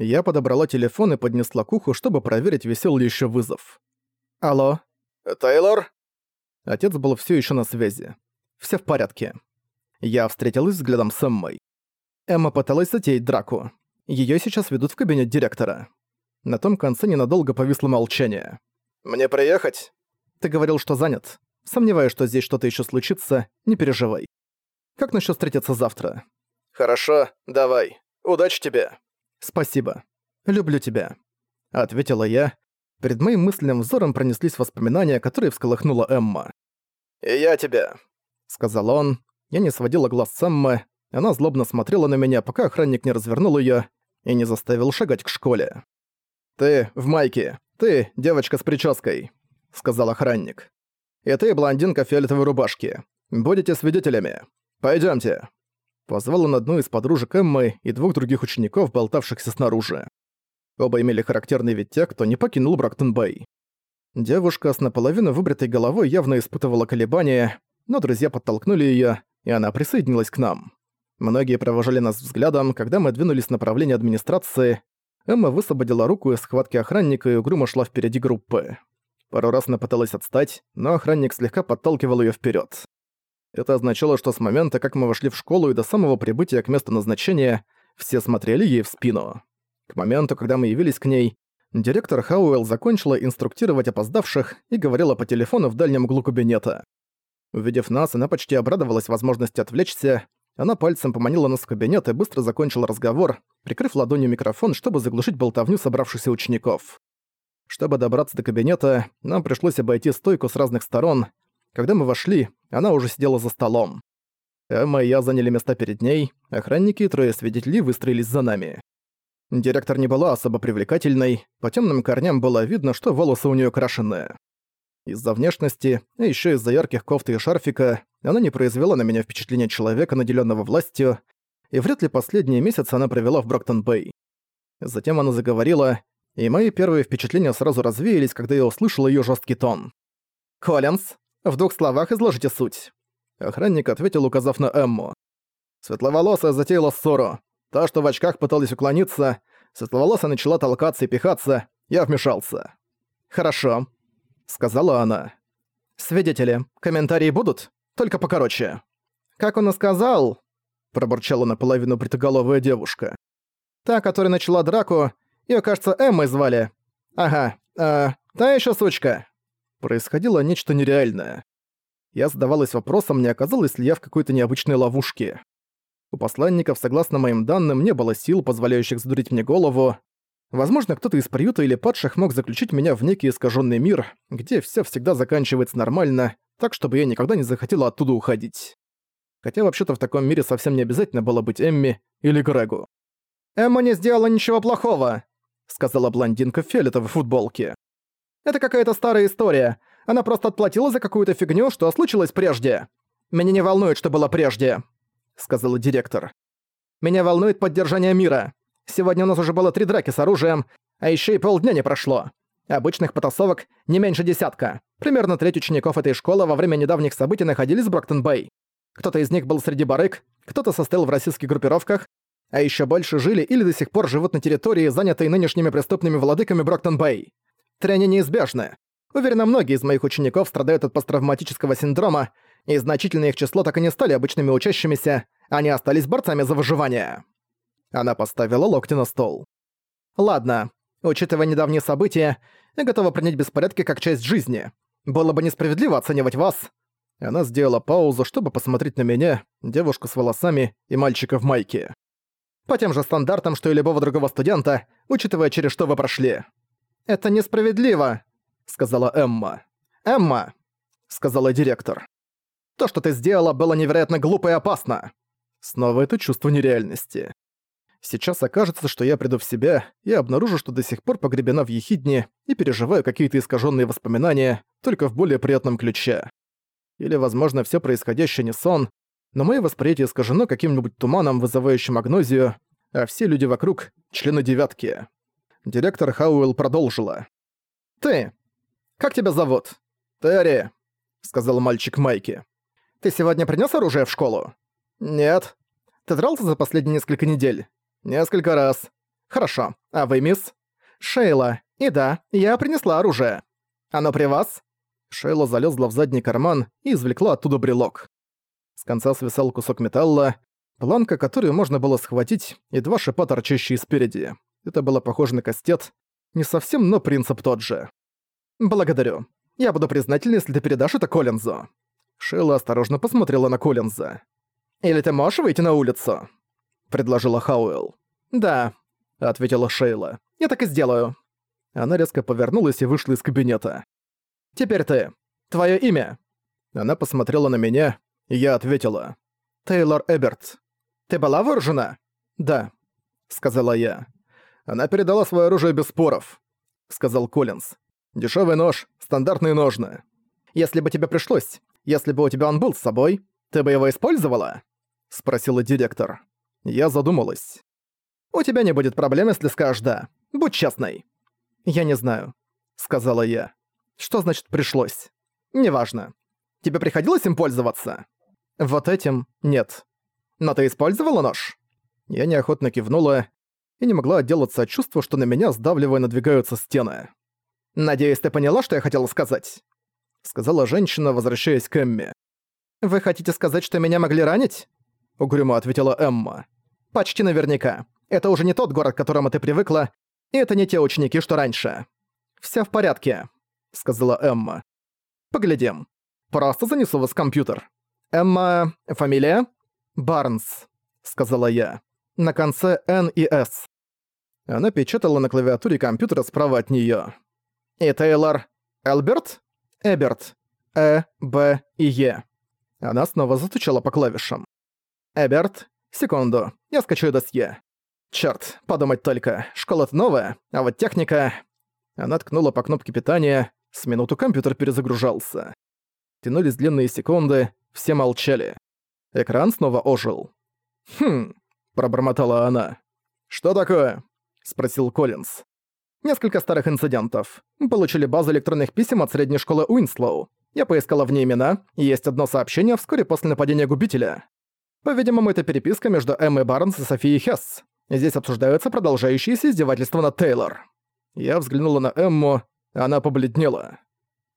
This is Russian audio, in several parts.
Я подобрала телефон и поднесла к уху, чтобы проверить, висел ли еще вызов. «Алло?» «Тейлор?» Отец был все еще на связи. Всё в порядке. Я встретилась взглядом с Эммой. Эмма пыталась затеять драку. Её сейчас ведут в кабинет директора. На том конце ненадолго повисло молчание. «Мне приехать?» «Ты говорил, что занят. Сомневаюсь, что здесь что-то ещё случится. Не переживай. Как насчёт встретиться завтра?» «Хорошо, давай. Удачи тебе!» «Спасибо. Люблю тебя», — ответила я. Перед моим мысленным взором пронеслись воспоминания, которые всколыхнула Эмма. «Я тебя», — сказал он. Я не сводила глаз с Эммы. Она злобно смотрела на меня, пока охранник не развернул ее и не заставил шагать к школе. «Ты в майке. Ты девочка с прической», — сказал охранник. «И ты блондинка в фиолетовой рубашке. Будете свидетелями. Пойдемте позвал он одну из подружек Эммы и двух других учеников, болтавшихся снаружи. Оба имели характерный вид тех, кто не покинул Брактон-Бэй. Девушка с наполовину выбритой головой явно испытывала колебания, но друзья подтолкнули ее, и она присоединилась к нам. Многие провожали нас взглядом, когда мы двинулись в направлении администрации. Эмма высвободила руку из схватки охранника и угрюмо шла впереди группы. Пару раз она пыталась отстать, но охранник слегка подталкивал ее вперед. Это означало, что с момента, как мы вошли в школу и до самого прибытия к месту назначения, все смотрели ей в спину. К моменту, когда мы явились к ней, директор Хауэлл закончила инструктировать опоздавших и говорила по телефону в дальнем углу кабинета. Увидев нас, она почти обрадовалась возможности отвлечься. Она пальцем поманила нас в кабинет и быстро закончила разговор, прикрыв ладонью микрофон, чтобы заглушить болтовню собравшихся учеников. Чтобы добраться до кабинета, нам пришлось обойти стойку с разных сторон, когда мы вошли, она уже сидела за столом. Эмма и я заняли места перед ней, охранники и трое свидетелей выстроились за нами. Директор не была особо привлекательной, по темным корням было видно, что волосы у нее крашеные. Из-за внешности, а еще из-за ярких кофты и шарфика, она не произвела на меня впечатления человека, наделенного властью, и вряд ли последние месяцы она провела в Броктон-Бэй. Затем она заговорила, и мои первые впечатления сразу развеялись, когда я услышал ее жесткий тон. «Коллинз, в двух словах изложите суть». Охранник ответил, указав на Эмму. Светловолосая затеяла ссору. Та, что в очках пыталась уклониться, светловолосая начала толкаться и пихаться. Я вмешался. «Хорошо», — сказала она. «Свидетели, комментарии будут? Только покороче». «Как он и сказал», — пробурчала наполовину бритоголовая девушка. «Та, которая начала драку, ее, кажется, Эммой звали. Ага, э, та еще сучка» происходило нечто нереальное. Я задавалась вопросом, не оказалась ли я в какой-то необычной ловушке. У посланников, согласно моим данным, не было сил, позволяющих задурить мне голову. Возможно, кто-то из приюта или падших мог заключить меня в некий искаженный мир, где все всегда заканчивается нормально, так чтобы я никогда не захотела оттуда уходить. Хотя вообще-то в таком мире совсем не обязательно было быть Эмми или Грегу. «Эмма не сделала ничего плохого», — сказала блондинка в фиолетовой футболке. Это какая-то старая история. Она просто отплатила за какую-то фигню, что случилось прежде. Меня не волнует, что было прежде», — сказал директор. «Меня волнует поддержание мира. Сегодня у нас уже было три драки с оружием, а еще и полдня не прошло. Обычных потасовок не меньше десятка. Примерно треть учеников этой школы во время недавних событий находились в Броктон-Бэй. Кто-то из них был среди барыг, кто-то состоял в российских группировках, а еще больше жили или до сих пор живут на территории, занятой нынешними преступными владыками Броктон-Бэй трения неизбежны. Уверена, многие из моих учеников страдают от посттравматического синдрома, и значительное их число так и не стали обычными учащимися, они остались борцами за выживание». Она поставила локти на стол. «Ладно, учитывая недавние события, я готова принять беспорядки как часть жизни. Было бы несправедливо оценивать вас». Она сделала паузу, чтобы посмотреть на меня, девушку с волосами и мальчика в майке. «По тем же стандартам, что и любого другого студента, учитывая, через что вы прошли. «Это несправедливо», — сказала Эмма. «Эмма», — сказала директор. «То, что ты сделала, было невероятно глупо и опасно». Снова это чувство нереальности. Сейчас окажется, что я приду в себя и обнаружу, что до сих пор погребена в ехидне и переживаю какие-то искаженные воспоминания, только в более приятном ключе. Или, возможно, все происходящее не сон, но мое восприятие искажено каким-нибудь туманом, вызывающим агнозию, а все люди вокруг — члены девятки. Директор Хауэлл продолжила. «Ты! Как тебя зовут?» «Терри», — сказал мальчик Майки. «Ты сегодня принёс оружие в школу?» «Нет». «Ты дрался за последние несколько недель?» «Несколько раз». «Хорошо. А вы, мисс?» «Шейла. И да, я принесла оружие». «Оно при вас?» Шейла залезла в задний карман и извлекла оттуда брелок. С конца свисал кусок металла, планка, которую можно было схватить, и два шипа, торчащие спереди. Это было похоже на кастет. Не совсем, но принцип тот же. «Благодарю. Я буду признательна, если ты передашь это Коллинзу». Шейла осторожно посмотрела на Коллинза. «Или ты можешь выйти на улицу?» Предложила Хауэлл. «Да», — ответила Шейла. «Я так и сделаю». Она резко повернулась и вышла из кабинета. «Теперь ты. Твое имя?» Она посмотрела на меня, и я ответила. «Тейлор Эберт. Ты была вооружена?» «Да», — сказала я. Она передала свое оружие без споров», — сказал Коллинз. «Дешевый нож, стандартные ножны». «Если бы тебе пришлось, если бы у тебя он был с собой, ты бы его использовала?» — спросила директор. Я задумалась. «У тебя не будет проблем, если скажешь «да». Будь честной». «Я не знаю», — сказала я. «Что значит «пришлось»?» «Неважно. Тебе приходилось им пользоваться?» «Вот этим нет». «Но ты использовала нож?» Я неохотно кивнула, и не могла отделаться от чувства, что на меня сдавливая надвигаются стены. «Надеюсь, ты поняла, что я хотела сказать?» Сказала женщина, возвращаясь к Эмме. «Вы хотите сказать, что меня могли ранить?» Угрюмо ответила Эмма. «Почти наверняка. Это уже не тот город, к которому ты привыкла, и это не те ученики, что раньше. Все в порядке», сказала Эмма. «Поглядим. Просто занесу вас в компьютер». «Эмма... фамилия?» «Барнс», сказала я. На конце «Н» и «С». Она печатала на клавиатуре компьютера справа от неё. «И Тейлор. Элберт? Эберт. Э, Б и Е». Она снова затучала по клавишам. «Эберт. Секунду. Я скачаю досье». «Чёрт, подумать только. Школа-то новая, а вот техника...» Она ткнула по кнопке питания. С минуту компьютер перезагружался. Тянулись длинные секунды, все молчали. Экран снова ожил. «Хм», — пробормотала она. «Что такое?» спросил Коллинз. Несколько старых инцидентов. Получили базу электронных писем от средней школы Уинслоу. Я поискала в ней имена, и есть одно сообщение вскоре после нападения губителя. По-видимому, это переписка между Эммой Барнс и Софией Хесс. Здесь обсуждаются продолжающиеся издевательства над Тейлор. Я взглянула на Эмму, она побледнела.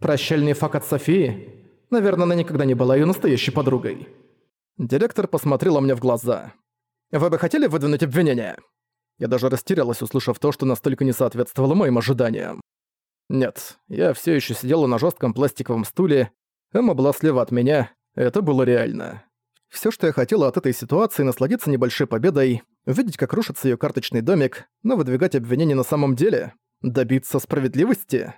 Прощальный факт от Софии? Наверное, она никогда не была ее настоящей подругой. Директор посмотрела мне в глаза. «Вы бы хотели выдвинуть обвинение?» Я даже растерялась, услышав то, что настолько не соответствовало моим ожиданиям. Нет, я все еще сидела на жестком пластиковом стуле, Эмма была слева от меня, это было реально. Все, что я хотела от этой ситуации, насладиться небольшой победой, увидеть, как рушится ее карточный домик, но выдвигать обвинения на самом деле, добиться справедливости?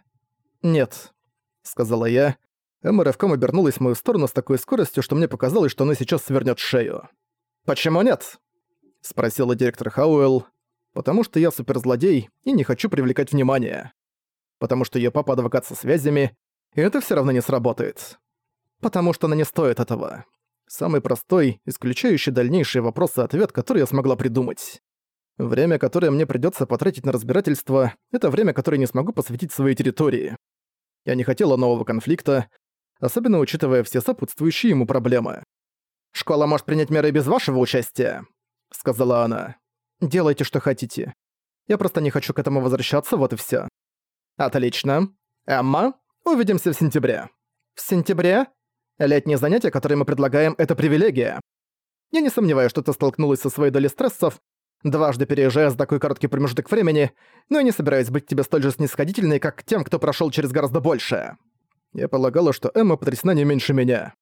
Нет, сказала я. Эмма рывком обернулась в мою сторону с такой скоростью, что мне показалось, что она сейчас свернет шею. «Почему нет?» — спросила директор Хауэлл потому что я суперзлодей и не хочу привлекать внимание. Потому что её папа адвокат со связями, и это всё равно не сработает. Потому что она не стоит этого. Самый простой, исключающий дальнейшие вопросы ответ, который я смогла придумать. Время, которое мне придётся потратить на разбирательство, это время, которое не смогу посвятить своей территории. Я не хотела нового конфликта, особенно учитывая все сопутствующие ему проблемы. «Школа может принять меры без вашего участия», — сказала она. Делайте, что хотите. Я просто не хочу к этому возвращаться, вот и все. Отлично. Эмма, увидимся в сентябре. В сентябре? Летние занятия, которые мы предлагаем, это привилегия. Я не сомневаюсь, что ты столкнулась со своей долей стрессов, дважды переезжая за такой короткий промежуток времени, но я не собираюсь быть тебе столь же снисходительной, как тем, кто прошел через гораздо большее. Я полагала, что Эмма потрясена не меньше меня.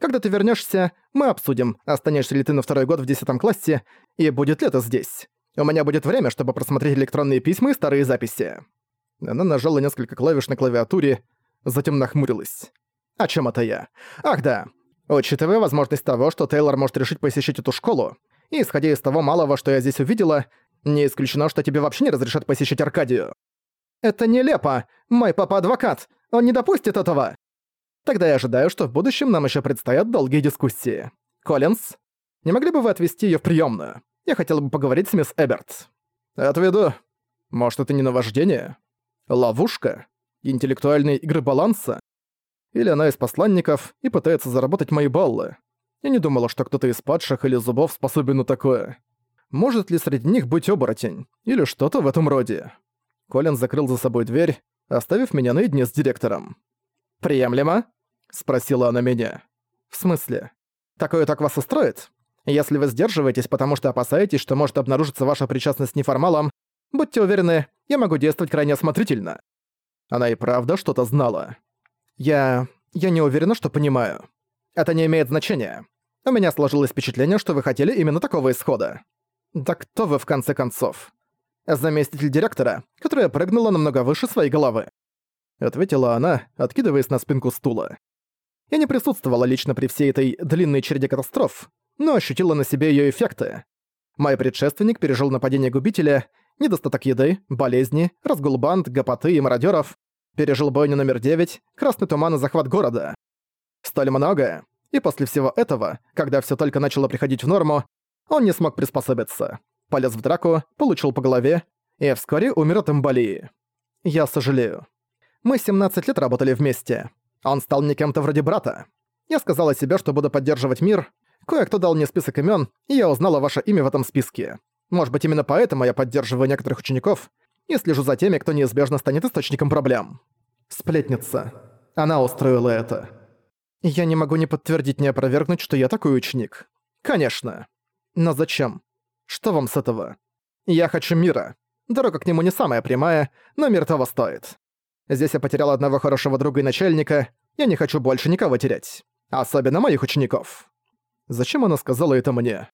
Когда ты вернешься, мы обсудим, останешься ли ты на второй год в 10 классе и будет ли это здесь. У меня будет время, чтобы просмотреть электронные письма и старые записи». Она нажала несколько клавиш на клавиатуре, затем нахмурилась. «О чем это я? Ах да. Учитывая возможность того, что Тейлор может решить посещать эту школу, и исходя из того малого, что я здесь увидела, не исключено, что тебе вообще не разрешат посещать Аркадию». «Это нелепо! Мой папа адвокат! Он не допустит этого!» Тогда я ожидаю, что в будущем нам еще предстоят долгие дискуссии. Коллинз, не могли бы вы отвезти ее в приемную? Я хотела бы поговорить с мисс Эберт. Отведу. Может, это не наваждение? Ловушка? Интеллектуальные игры баланса? Или она из посланников и пытается заработать мои баллы? Я не думала, что кто-то из падших или зубов способен на такое. Может ли среди них быть оборотень? Или что-то в этом роде? Колин закрыл за собой дверь, оставив меня наедине с директором. «Приемлемо?» — спросила она меня. «В смысле? Такое так вас устроит? Если вы сдерживаетесь, потому что опасаетесь, что может обнаружиться ваша причастность с неформалом, будьте уверены, я могу действовать крайне осмотрительно». Она и правда что-то знала. «Я... я не уверена, что понимаю. Это не имеет значения. У меня сложилось впечатление, что вы хотели именно такого исхода. Да кто вы в конце концов?» «Заместитель директора, которая прыгнула намного выше своей головы», — ответила она, откидываясь на спинку стула. Я не присутствовала лично при всей этой длинной череде катастроф, но ощутила на себе ее эффекты. Мой предшественник пережил нападение губителя, недостаток еды, болезни, разгул банд, гопоты и мародеров, пережил бойню номер 9, красный туман и захват города. Столь многое. И после всего этого, когда все только начало приходить в норму, он не смог приспособиться. Полез в драку, получил по голове и вскоре умер от эмболии. Я сожалею. Мы 17 лет работали вместе. Он стал мне кем-то вроде брата. Я сказала себе, что буду поддерживать мир. Кое-кто дал мне список имен, и я узнала ваше имя в этом списке. Может быть, именно поэтому я поддерживаю некоторых учеников и слежу за теми, кто неизбежно станет источником проблем. Сплетница. Она устроила это. Я не могу ни подтвердить, ни опровергнуть, что я такой ученик. Конечно. Но зачем? Что вам с этого? Я хочу мира. Дорога к нему не самая прямая, но мир того стоит. Здесь я потерял одного хорошего друга и начальника. Я не хочу больше никого терять. Особенно моих учеников. Зачем она сказала это мне?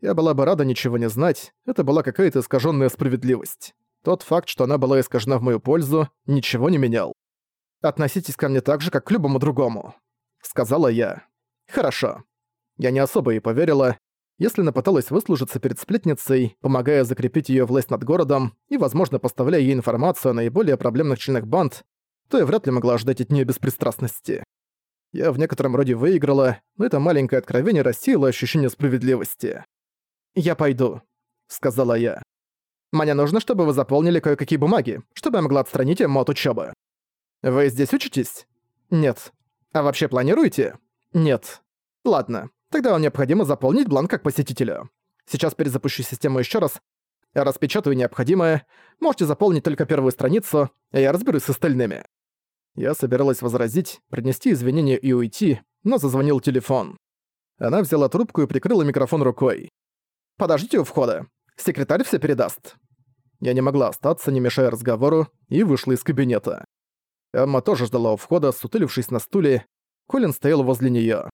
Я была бы рада ничего не знать. Это была какая-то искаженная справедливость. Тот факт, что она была искажена в мою пользу, ничего не менял. «Относитесь ко мне так же, как к любому другому», — сказала я. «Хорошо». Я не особо и поверила, если она пыталась выслужиться перед сплетницей, помогая закрепить ее власть над городом и, возможно, поставляя ей информацию о наиболее проблемных членах банд, то я вряд ли могла ждать от нее беспристрастности. Я в некотором роде выиграла, но это маленькое откровение рассеяло ощущение справедливости. «Я пойду», — сказала я. «Мне нужно, чтобы вы заполнили кое-какие бумаги, чтобы я могла отстранить ему от учёбы». «Вы здесь учитесь?» «Нет». «А вообще планируете?» «Нет». «Ладно, Тогда вам необходимо заполнить бланк как посетителя. Сейчас перезапущу систему еще раз. Я распечатаю необходимое. Можете заполнить только первую страницу, а я разберусь с остальными. Я собиралась возразить, принести извинения и уйти, но зазвонил телефон. Она взяла трубку и прикрыла микрофон рукой. «Подождите у входа. Секретарь все передаст». Я не могла остаться, не мешая разговору, и вышла из кабинета. Эмма тоже ждала у входа, сутылившись на стуле. Колин стоял возле неё.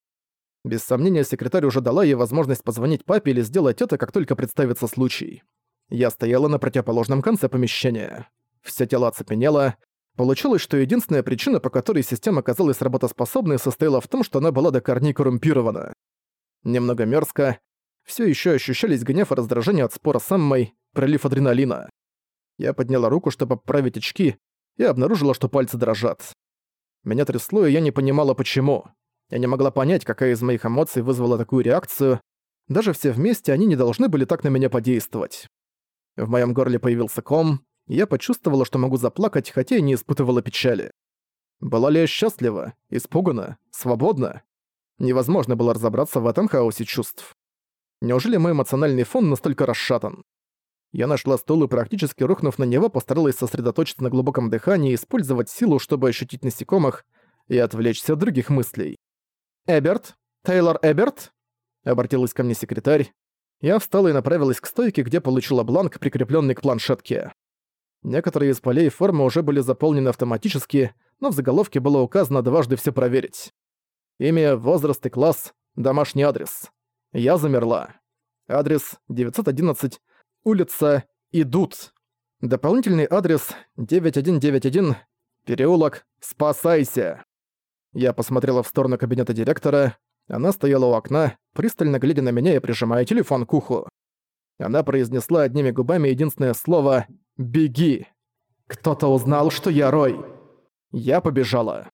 Без сомнения, секретарь уже дала ей возможность позвонить папе или сделать это, как только представится случай. Я стояла на противоположном конце помещения. Все тело оцепенело. Получилось, что единственная причина, по которой система оказалась работоспособной, состояла в том, что она была до корней коррумпирована. Немного мерзко. Все еще ощущались гнев и раздражение от спора с Эммой, пролив адреналина. Я подняла руку, чтобы поправить очки, и обнаружила, что пальцы дрожат. Меня трясло, и я не понимала, почему. Я не могла понять, какая из моих эмоций вызвала такую реакцию. Даже все вместе они не должны были так на меня подействовать. В моем горле появился ком, и я почувствовала, что могу заплакать, хотя и не испытывала печали. Была ли я счастлива, испугана, свободна? Невозможно было разобраться в этом хаосе чувств. Неужели мой эмоциональный фон настолько расшатан? Я нашла стул и, практически рухнув на него, постаралась сосредоточиться на глубоком дыхании и использовать силу, чтобы ощутить насекомых и отвлечься от других мыслей. Эберт? Тейлор Эберт?» Обратилась ко мне секретарь. Я встала и направилась к стойке, где получила бланк, прикрепленный к планшетке. Некоторые из полей формы уже были заполнены автоматически, но в заголовке было указано дважды все проверить. Имя, возраст и класс, домашний адрес. Я замерла. Адрес 911, улица Идут. Дополнительный адрес 9191, переулок Спасайся. Я посмотрела в сторону кабинета директора. Она стояла у окна, пристально глядя на меня и прижимая телефон к уху. Она произнесла одними губами единственное слово «Беги». «Кто-то узнал, что я Рой». Я побежала.